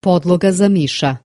podloga za miša.